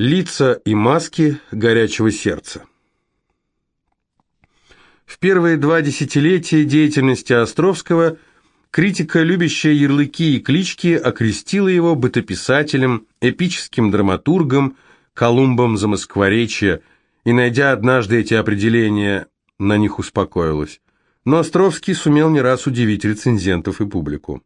Лица и маски горячего сердца. В первые два десятилетия деятельности Островского критика, любящая ярлыки и клички, окрестила его бытописателем, эпическим драматургом, Колумбом Замоскворечья, и, найдя однажды эти определения, на них успокоилась. Но Островский сумел не раз удивить рецензентов и публику.